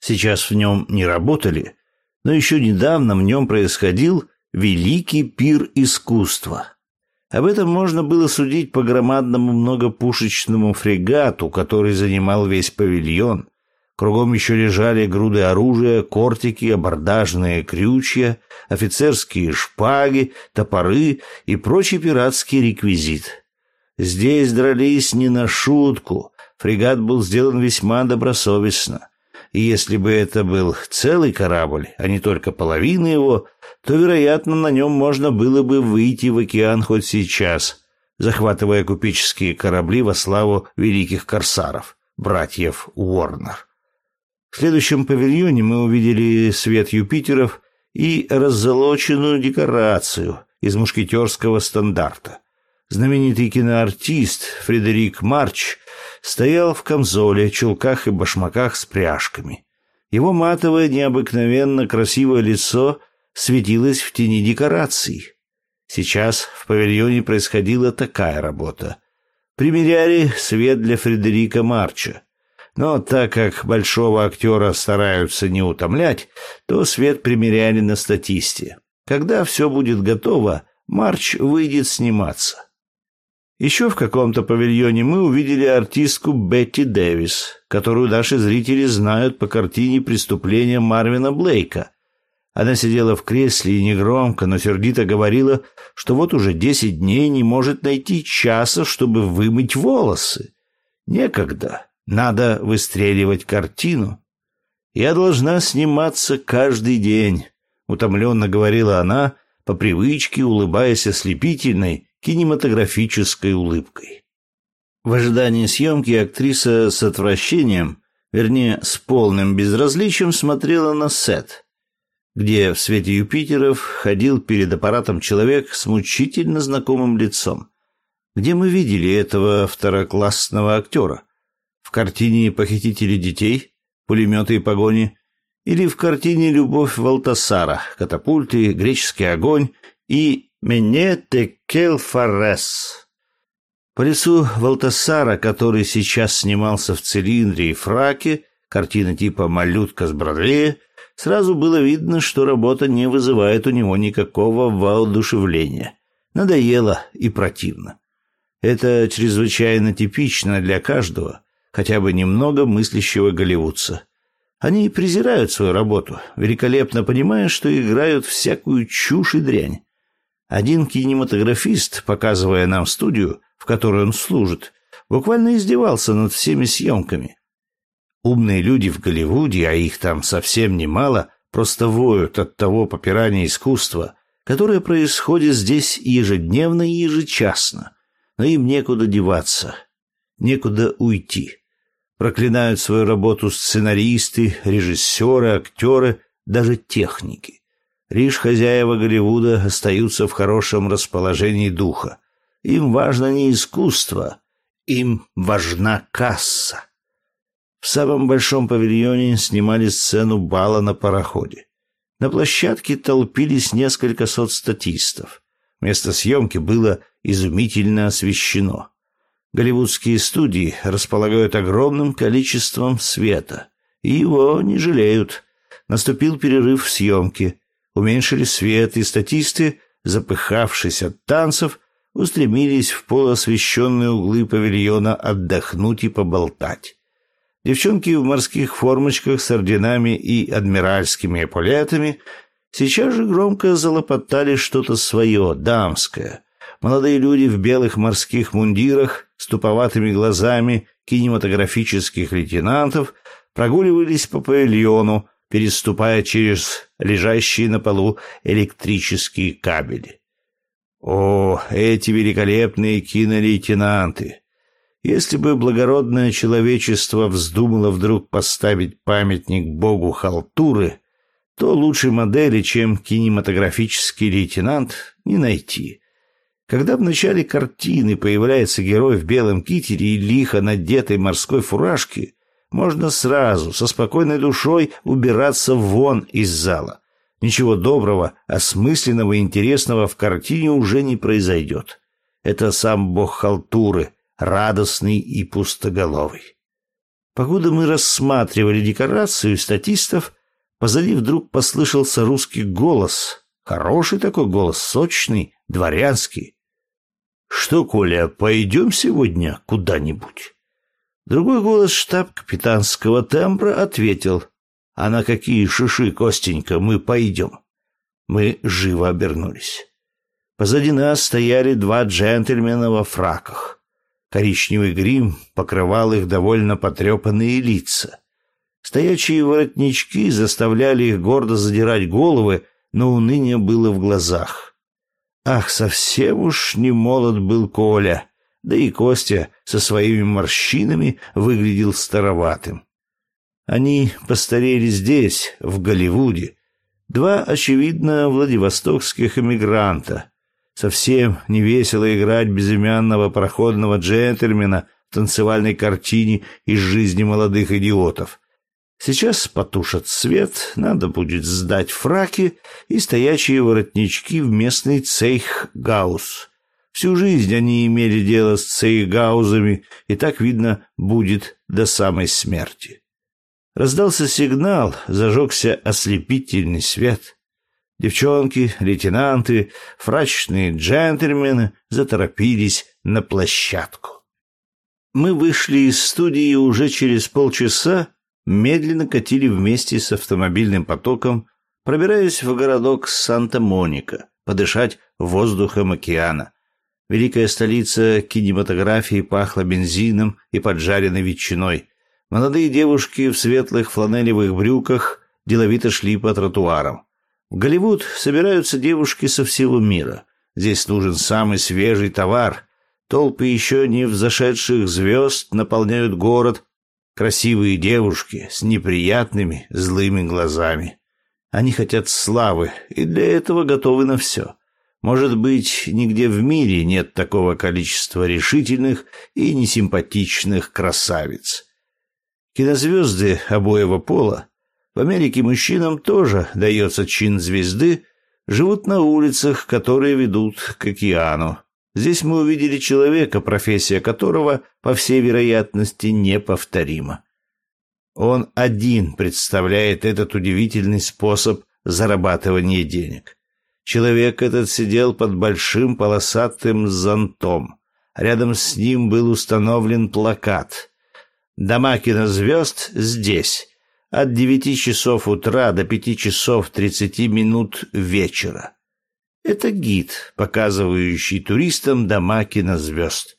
Сейчас в нем не работали, но еще недавно в нем происходил великий пир искусства. Об этом можно было судить по громадному многопушечному фрегату, который занимал весь павильон, Кругом еще лежали груды оружия, кортики, абордажные крючья, офицерские шпаги, топоры и прочий пиратский реквизит. Здесь дрались не на шутку. Фрегат был сделан весьма добросовестно. И если бы это был целый корабль, а не только половина его, то, вероятно, на нем можно было бы выйти в океан хоть сейчас, захватывая купеческие корабли во славу великих корсаров, братьев Уорнер. В следующем павильоне мы увидели свет Юпитеров и раззолоченную декорацию из мушкетерского стандарта. Знаменитый киноартист Фредерик Марч стоял в камзоле, чулках и башмаках с пряжками. Его матовое, необыкновенно красивое лицо светилось в тени декораций. Сейчас в павильоне происходила такая работа. Примеряли свет для Фредерика Марча. Но так как большого актера стараются не утомлять, то свет примеряли на статисте. Когда все будет готово, Марч выйдет сниматься. Еще в каком-то павильоне мы увидели артистку Бетти Дэвис, которую наши зрители знают по картине «Преступление Марвина Блейка». Она сидела в кресле и негромко, но сердито говорила, что вот уже десять дней не может найти часа, чтобы вымыть волосы. Некогда. Надо выстреливать картину. Я должна сниматься каждый день, утомленно говорила она, по привычке улыбаясь ослепительной кинематографической улыбкой. В ожидании съемки актриса с отвращением, вернее, с полным безразличием смотрела на сет, где в свете Юпитеров ходил перед аппаратом человек с мучительно знакомым лицом. Где мы видели этого второклассного актера? в картине «Похитители детей», «Пулеметы и погони» или в картине «Любовь Валтасара», «Катапульты», «Греческий огонь» и «Мене текел фарес». По лицу Валтасара, который сейчас снимался в цилиндре и фраке, картина типа «Малютка с Бродвея», сразу было видно, что работа не вызывает у него никакого воодушевления. Надоело и противно. Это чрезвычайно типично для каждого, хотя бы немного мыслящего голливудца. Они презирают свою работу, великолепно понимая, что играют всякую чушь и дрянь. Один кинематографист, показывая нам студию, в которой он служит, буквально издевался над всеми съемками. Умные люди в Голливуде, а их там совсем немало, просто воют от того попирания искусства, которое происходит здесь ежедневно и ежечасно. Но им некуда деваться, некуда уйти. Проклинают свою работу сценаристы, режиссеры, актеры, даже техники. Лишь хозяева Голливуда остаются в хорошем расположении духа. Им важно не искусство, им важна касса. В самом большом павильоне снимали сцену бала на пароходе. На площадке толпились несколько сот статистов. Место съемки было изумительно освещено. Голливудские студии располагают огромным количеством света, и его не жалеют. Наступил перерыв в съемке, уменьшили свет, и статисты, запыхавшись от танцев, устремились в полуосвещенные углы павильона отдохнуть и поболтать. Девчонки в морских формочках с орденами и адмиральскими эполетами сейчас же громко залопотали что-то свое, дамское. Молодые люди в белых морских мундирах с туповатыми глазами кинематографических лейтенантов прогуливались по павильону, переступая через лежащие на полу электрические кабели. О, эти великолепные кинолейтенанты! Если бы благородное человечество вздумало вдруг поставить памятник богу халтуры, то лучшей модели, чем кинематографический лейтенант, не найти. Когда в начале картины появляется герой в белом китере и лихо надетой морской фуражке, можно сразу, со спокойной душой, убираться вон из зала. Ничего доброго, осмысленного и интересного в картине уже не произойдет. Это сам бог халтуры, радостный и пустоголовый. Покуда мы рассматривали декорацию статистов, позади вдруг послышался русский голос. Хороший такой голос, сочный, дворянский. «Что, Коля, пойдем сегодня куда-нибудь?» Другой голос штаб-капитанского тембра ответил. «А на какие шиши, Костенька, мы пойдем?» Мы живо обернулись. Позади нас стояли два джентльмена во фраках. Коричневый грим покрывал их довольно потрепанные лица. Стоячие воротнички заставляли их гордо задирать головы, но уныние было в глазах. Ах, совсем уж не молод был Коля, да и Костя со своими морщинами выглядел староватым. Они постарели здесь, в Голливуде. Два, очевидно, владивостокских эмигранта, Совсем не весело играть безымянного проходного джентльмена в танцевальной картине из жизни молодых идиотов. Сейчас потушат свет, надо будет сдать фраки и стоячие воротнички в местный цейхгаус. Всю жизнь они имели дело с цейхгаузами, и так, видно, будет до самой смерти. Раздался сигнал, зажегся ослепительный свет — Девчонки, лейтенанты, фрачные джентльмены заторопились на площадку. Мы вышли из студии уже через полчаса, медленно катили вместе с автомобильным потоком, пробираясь в городок Санта-Моника, подышать воздухом океана. Великая столица кинематографии пахла бензином и поджаренной ветчиной. Молодые девушки в светлых фланелевых брюках деловито шли по тротуарам. В Голливуд собираются девушки со всего мира. Здесь нужен самый свежий товар. Толпы еще не взошедших звезд наполняют город. Красивые девушки с неприятными злыми глазами. Они хотят славы и для этого готовы на все. Может быть, нигде в мире нет такого количества решительных и несимпатичных красавиц. Кинозвезды обоего пола в Америке мужчинам тоже дается чин звезды, живут на улицах, которые ведут к океану. Здесь мы увидели человека, профессия которого, по всей вероятности, неповторима. Он один представляет этот удивительный способ зарабатывания денег. Человек этот сидел под большим полосатым зонтом. Рядом с ним был установлен плакат. «Дома кинозвезд здесь от девяти часов утра до пяти часов тридцати минут вечера. Это гид, показывающий туристам дома кинозвезд.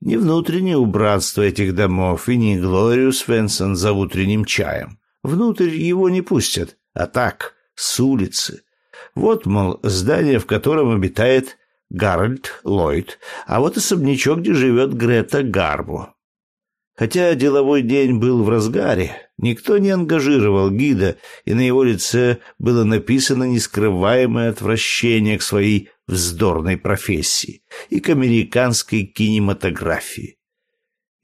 Не внутреннее убранство этих домов и не Глорию Свенсон за утренним чаем. Внутрь его не пустят, а так, с улицы. Вот, мол, здание, в котором обитает Гарольд Ллойд, а вот особнячок, где живет Грета Гарбу. Хотя деловой день был в разгаре, никто не ангажировал гида, и на его лице было написано нескрываемое отвращение к своей вздорной профессии и к американской кинематографии.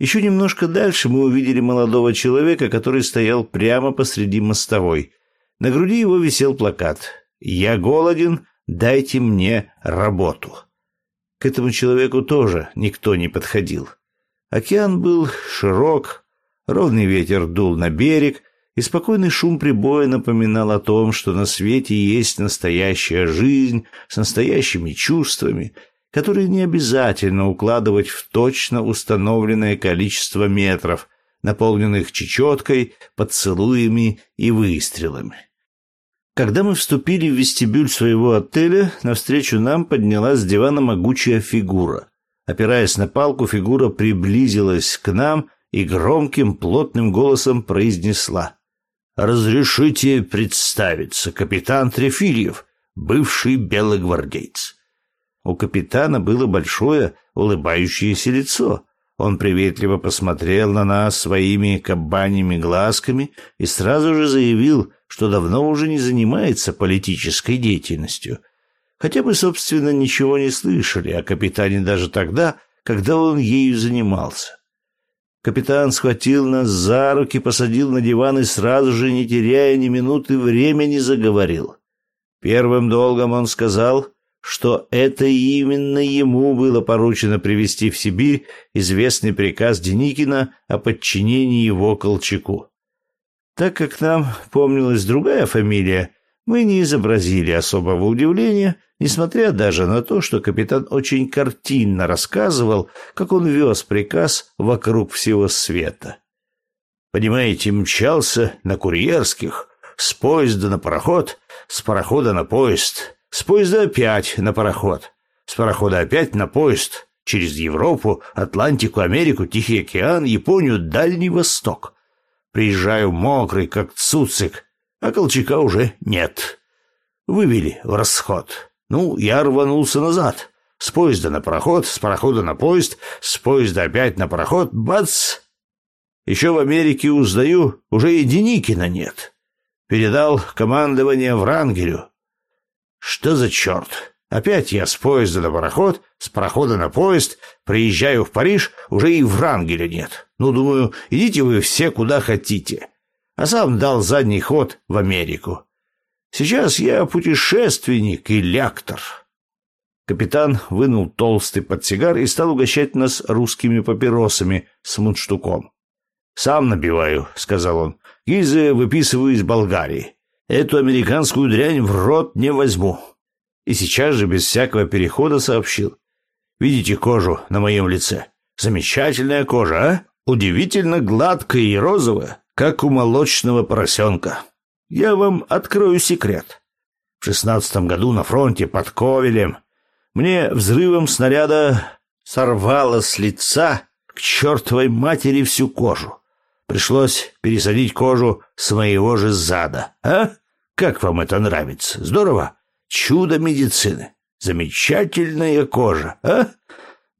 Еще немножко дальше мы увидели молодого человека, который стоял прямо посреди мостовой. На груди его висел плакат «Я голоден, дайте мне работу». К этому человеку тоже никто не подходил. Океан был широк, ровный ветер дул на берег, и спокойный шум прибоя напоминал о том, что на свете есть настоящая жизнь с настоящими чувствами, которые не обязательно укладывать в точно установленное количество метров, наполненных чечеткой, поцелуями и выстрелами. Когда мы вступили в вестибюль своего отеля, навстречу нам поднялась с дивана могучая фигура. Опираясь на палку, фигура приблизилась к нам и громким, плотным голосом произнесла. «Разрешите представиться, капитан Трефильев, бывший белогвардейц». У капитана было большое, улыбающееся лицо. Он приветливо посмотрел на нас своими кабаньими глазками и сразу же заявил, что давно уже не занимается политической деятельностью — Хотя мы, собственно, ничего не слышали о капитане даже тогда, когда он ею занимался. Капитан схватил нас за руки, посадил на диван и сразу же, не теряя ни минуты времени, заговорил. Первым долгом он сказал, что это именно ему было поручено привести в Сибирь известный приказ Деникина о подчинении его Колчаку. Так как нам помнилась другая фамилия, мы не изобразили особого удивления, несмотря даже на то, что капитан очень картинно рассказывал, как он вез приказ вокруг всего света. Понимаете, мчался на курьерских, с поезда на пароход, с парохода на поезд, с поезда опять на пароход, с парохода опять на поезд, через Европу, Атлантику, Америку, Тихий океан, Японию, Дальний Восток. Приезжаю мокрый, как цуцик, а Колчака уже нет. Вывели в расход. Ну, я рванулся назад. С поезда на пароход, с парохода на поезд, с поезда опять на пароход. Бац! Еще в Америке узнаю, уже и Деникина нет. Передал командование Врангелю. Что за черт? Опять я с поезда на пароход, с парохода на поезд, приезжаю в Париж, уже и Врангеля нет. Ну, думаю, идите вы все куда хотите а сам дал задний ход в Америку. Сейчас я путешественник и лектор. Капитан вынул толстый подсигар и стал угощать нас русскими папиросами с мундштуком. «Сам набиваю», — сказал он. «Гильзы выписываю из Болгарии. Эту американскую дрянь в рот не возьму». И сейчас же, без всякого перехода, сообщил. «Видите кожу на моем лице? Замечательная кожа, а? Удивительно гладкая и розовая как у молочного поросенка. Я вам открою секрет. В шестнадцатом году на фронте под Ковелем мне взрывом снаряда сорвало с лица к чертовой матери всю кожу. Пришлось пересадить кожу с моего же зада. А? Как вам это нравится? Здорово? Чудо медицины. Замечательная кожа, а?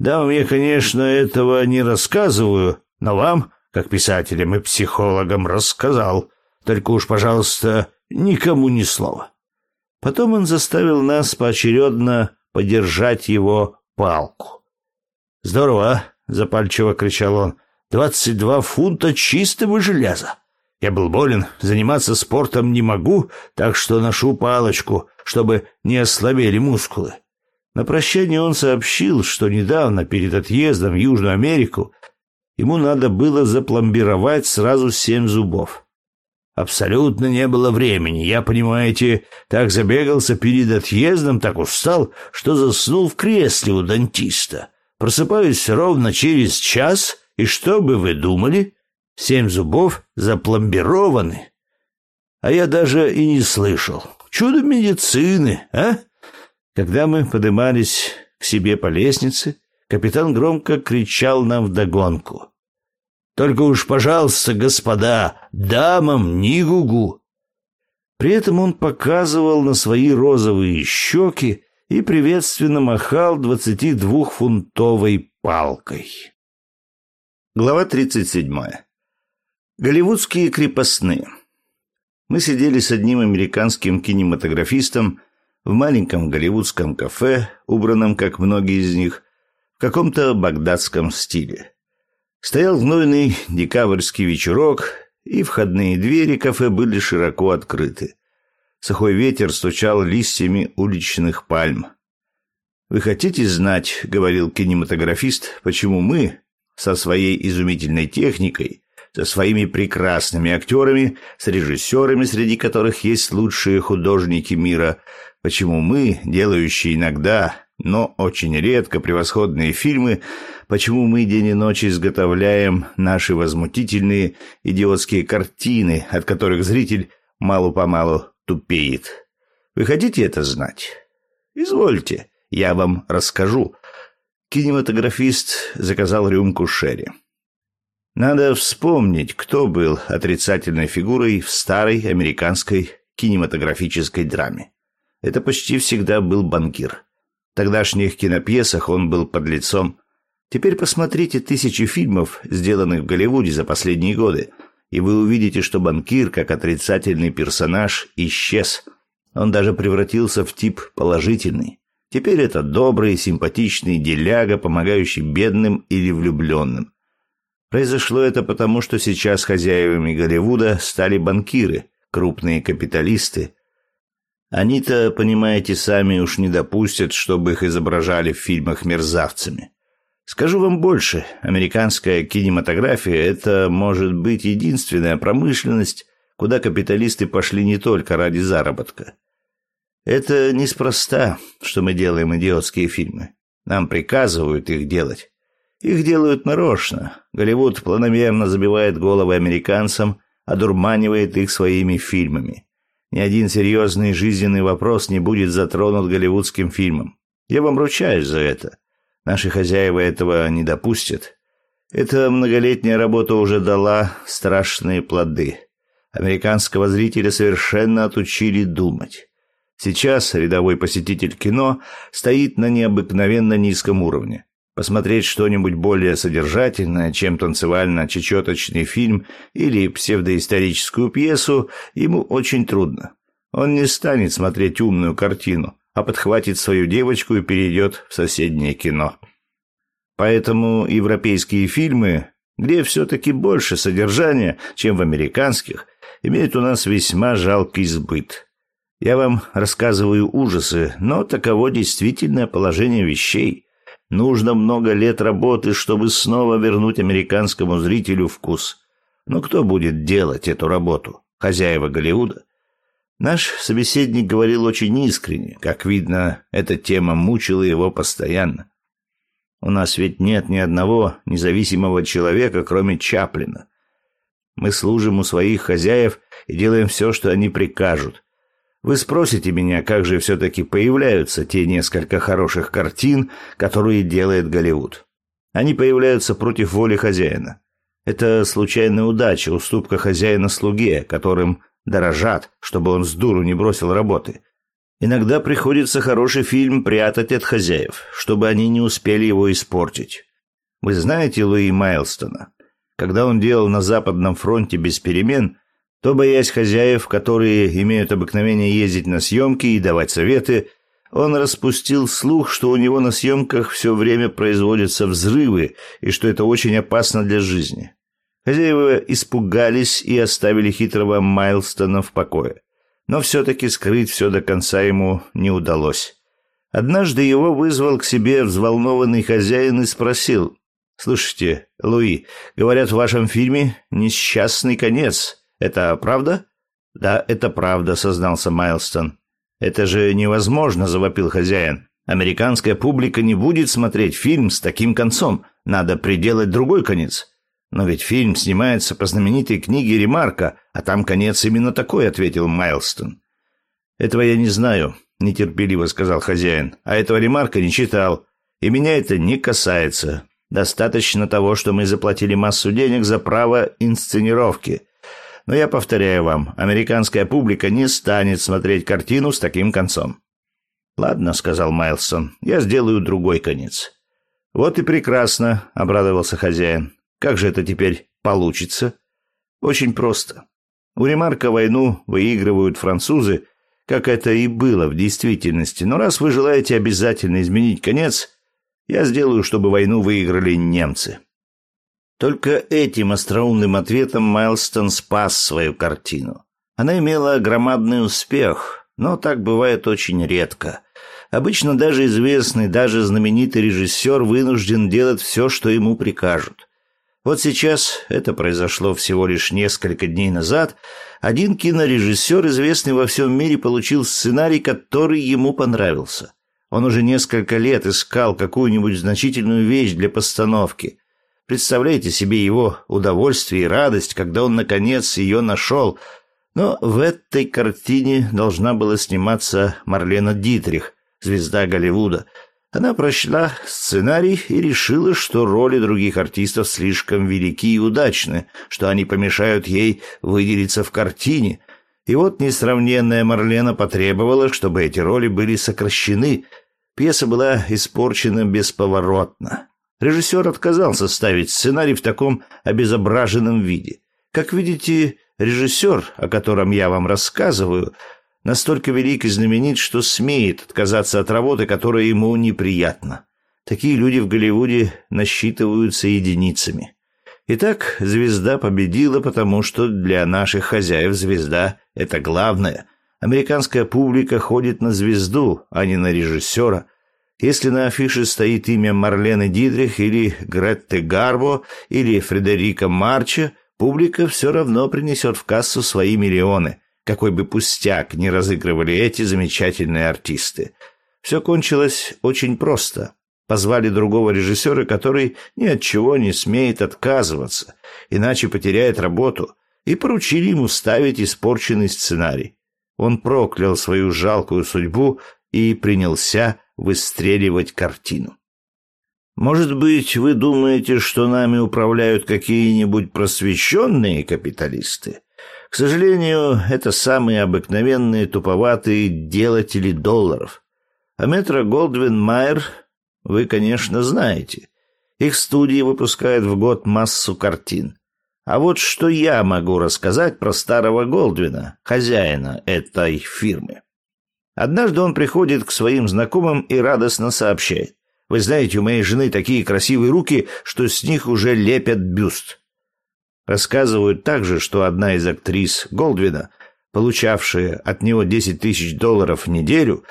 Да, я, конечно, этого не рассказываю, но вам как писателям и психологам, рассказал. Только уж, пожалуйста, никому ни слова. Потом он заставил нас поочередно подержать его палку. «Здорово!» — запальчиво кричал он. «Двадцать два фунта чистого железа! Я был болен, заниматься спортом не могу, так что ношу палочку, чтобы не ослабели мускулы». На прощание он сообщил, что недавно, перед отъездом в Южную Америку, Ему надо было запломбировать сразу семь зубов. Абсолютно не было времени. Я, понимаете, так забегался перед отъездом, так устал, что заснул в кресле у дантиста. Просыпаюсь ровно через час, и что бы вы думали? Семь зубов запломбированы. А я даже и не слышал. Чудо медицины, а? Когда мы поднимались к себе по лестнице, капитан громко кричал нам вдогонку. Только уж, пожалуйста, господа, дамам ни гугу. При этом он показывал на свои розовые щеки и приветственно махал двадцати двухфунтовой палкой. Глава тридцать седьмая. Голливудские крепостные. Мы сидели с одним американским кинематографистом в маленьком голливудском кафе, убранном, как многие из них, в каком-то багдадском стиле. Стоял знойный декабрьский вечерок, и входные двери кафе были широко открыты. Сухой ветер стучал листьями уличных пальм. «Вы хотите знать, — говорил кинематографист, — почему мы, со своей изумительной техникой, со своими прекрасными актерами, с режиссерами, среди которых есть лучшие художники мира, почему мы, делающие иногда, но очень редко превосходные фильмы, почему мы день и ночь изготовляем наши возмутительные идиотские картины, от которых зритель мало-помалу тупеет. Вы хотите это знать? Извольте, я вам расскажу. Кинематографист заказал рюмку шерри. Надо вспомнить, кто был отрицательной фигурой в старой американской кинематографической драме. Это почти всегда был банкир. В тогдашних кинопьесах он был под лицом. Теперь посмотрите тысячи фильмов, сделанных в Голливуде за последние годы, и вы увидите, что банкир, как отрицательный персонаж, исчез. Он даже превратился в тип положительный. Теперь это добрый, симпатичный деляга, помогающий бедным или влюбленным. Произошло это потому, что сейчас хозяевами Голливуда стали банкиры, крупные капиталисты. Они-то, понимаете, сами уж не допустят, чтобы их изображали в фильмах мерзавцами. Скажу вам больше, американская кинематография – это, может быть, единственная промышленность, куда капиталисты пошли не только ради заработка. Это неспроста, что мы делаем идиотские фильмы. Нам приказывают их делать. Их делают нарочно. Голливуд планомерно забивает головы американцам, одурманивает их своими фильмами. Ни один серьезный жизненный вопрос не будет затронут голливудским фильмом. Я вам ручаюсь за это. Наши хозяева этого не допустят. Эта многолетняя работа уже дала страшные плоды. Американского зрителя совершенно отучили думать. Сейчас рядовой посетитель кино стоит на необыкновенно низком уровне. Посмотреть что-нибудь более содержательное, чем танцевально-чечеточный фильм или псевдоисторическую пьесу, ему очень трудно. Он не станет смотреть умную картину, а подхватит свою девочку и перейдет в соседнее кино. Поэтому европейские фильмы, где все-таки больше содержания, чем в американских, имеют у нас весьма жалкий сбыт. Я вам рассказываю ужасы, но таково действительное положение вещей – Нужно много лет работы, чтобы снова вернуть американскому зрителю вкус. Но кто будет делать эту работу? Хозяева Голливуда? Наш собеседник говорил очень искренне. Как видно, эта тема мучила его постоянно. У нас ведь нет ни одного независимого человека, кроме Чаплина. Мы служим у своих хозяев и делаем все, что они прикажут. Вы спросите меня, как же все-таки появляются те несколько хороших картин, которые делает Голливуд. Они появляются против воли хозяина. Это случайная удача, уступка хозяина слуге, которым дорожат, чтобы он с дуру не бросил работы. Иногда приходится хороший фильм прятать от хозяев, чтобы они не успели его испортить. Вы знаете Луи Майлстона? Когда он делал на Западном фронте без перемен, то, боясь хозяев, которые имеют обыкновение ездить на съемки и давать советы, он распустил слух, что у него на съемках все время производятся взрывы и что это очень опасно для жизни. Хозяева испугались и оставили хитрого Майлстона в покое. Но все-таки скрыть все до конца ему не удалось. Однажды его вызвал к себе взволнованный хозяин и спросил, «Слушайте, Луи, говорят, в вашем фильме несчастный конец». Это правда? Да, это правда, сознался Майлстон. Это же невозможно, завопил хозяин. Американская публика не будет смотреть фильм с таким концом. Надо приделать другой конец. Но ведь фильм снимается по знаменитой книге Ремарка, а там конец именно такой, ответил Майлстон. Этого я не знаю, нетерпеливо сказал хозяин. А этого Ремарка не читал. И меня это не касается. Достаточно того, что мы заплатили массу денег за право инсценировки. Но я повторяю вам, американская публика не станет смотреть картину с таким концом. Ладно, сказал Майлсон. Я сделаю другой конец. Вот и прекрасно, обрадовался хозяин. Как же это теперь получится? Очень просто. У Ремарка войну выигрывают французы, как это и было в действительности. Но раз вы желаете обязательно изменить конец, я сделаю, чтобы войну выиграли немцы. Только этим остроумным ответом Майлстон спас свою картину. Она имела громадный успех, но так бывает очень редко. Обычно даже известный, даже знаменитый режиссер вынужден делать все, что ему прикажут. Вот сейчас, это произошло всего лишь несколько дней назад, один кинорежиссер, известный во всем мире, получил сценарий, который ему понравился. Он уже несколько лет искал какую-нибудь значительную вещь для постановки, Представляете себе его удовольствие и радость, когда он, наконец, ее нашел. Но в этой картине должна была сниматься Марлена Дитрих, звезда Голливуда. Она прочла сценарий и решила, что роли других артистов слишком велики и удачны, что они помешают ей выделиться в картине. И вот несравненная Марлена потребовала, чтобы эти роли были сокращены. Пьеса была испорчена бесповоротно. Режиссер отказался ставить сценарий в таком обезображенном виде. Как видите, режиссер, о котором я вам рассказываю, настолько велик и знаменит, что смеет отказаться от работы, которая ему неприятна. Такие люди в Голливуде насчитываются единицами. Итак, звезда победила, потому что для наших хозяев звезда — это главное. Американская публика ходит на звезду, а не на режиссера — если на афише стоит имя Марлены Дидрих или Гретты Гарбо или Фредерика Марча, публика все равно принесет в кассу свои миллионы, какой бы пустяк ни разыгрывали эти замечательные артисты. Все кончилось очень просто. Позвали другого режиссера, который ни от чего не смеет отказываться, иначе потеряет работу, и поручили ему ставить испорченный сценарий. Он проклял свою жалкую судьбу и принялся выстреливать картину. Может быть, вы думаете, что нами управляют какие-нибудь просвещенные капиталисты? К сожалению, это самые обыкновенные туповатые делатели долларов. А метро Голдвин Майер вы, конечно, знаете. Их студии выпускают в год массу картин. А вот что я могу рассказать про старого Голдвина, хозяина этой фирмы. Однажды он приходит к своим знакомым и радостно сообщает. «Вы знаете, у моей жены такие красивые руки, что с них уже лепят бюст». Рассказывают также, что одна из актрис Голдвина, получавшая от него 10 тысяч долларов в неделю,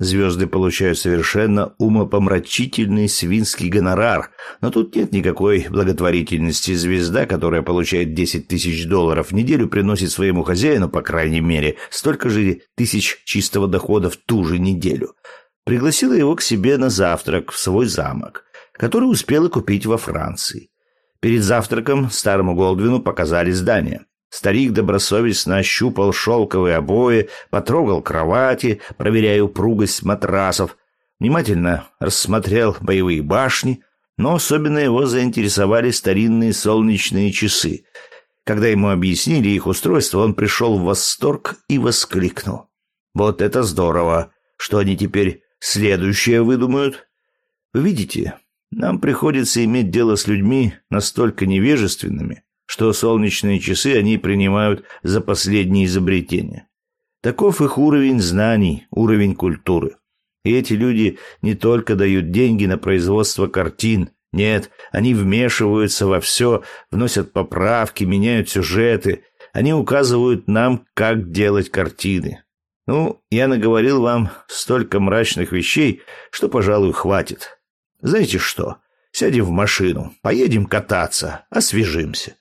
Звезды получают совершенно умопомрачительный свинский гонорар, но тут нет никакой благотворительности. Звезда, которая получает 10 тысяч долларов в неделю, приносит своему хозяину, по крайней мере, столько же тысяч чистого дохода в ту же неделю. Пригласила его к себе на завтрак в свой замок, который успела купить во Франции. Перед завтраком старому Голдвину показали здание. Старик добросовестно ощупал шелковые обои, потрогал кровати, проверяя упругость матрасов, внимательно рассмотрел боевые башни, но особенно его заинтересовали старинные солнечные часы. Когда ему объяснили их устройство, он пришел в восторг и воскликнул. «Вот это здорово! Что они теперь следующее выдумают?» «Вы видите, нам приходится иметь дело с людьми настолько невежественными, что солнечные часы они принимают за последнее изобретение. Таков их уровень знаний, уровень культуры. И эти люди не только дают деньги на производство картин, нет, они вмешиваются во все, вносят поправки, меняют сюжеты, они указывают нам, как делать картины. Ну, я наговорил вам столько мрачных вещей, что, пожалуй, хватит. Знаете что? Сядем в машину, поедем кататься, освежимся.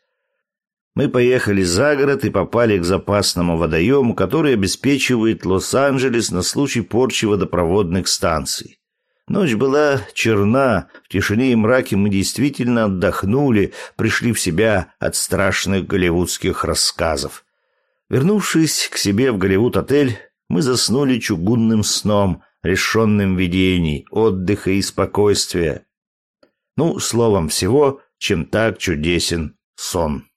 Мы поехали за город и попали к запасному водоему, который обеспечивает Лос-Анджелес на случай порчи водопроводных станций. Ночь была черна, в тишине и мраке мы действительно отдохнули, пришли в себя от страшных голливудских рассказов. Вернувшись к себе в Голливуд-отель, мы заснули чугунным сном, решенным видений, отдыха и спокойствия. Ну, словом всего, чем так чудесен сон.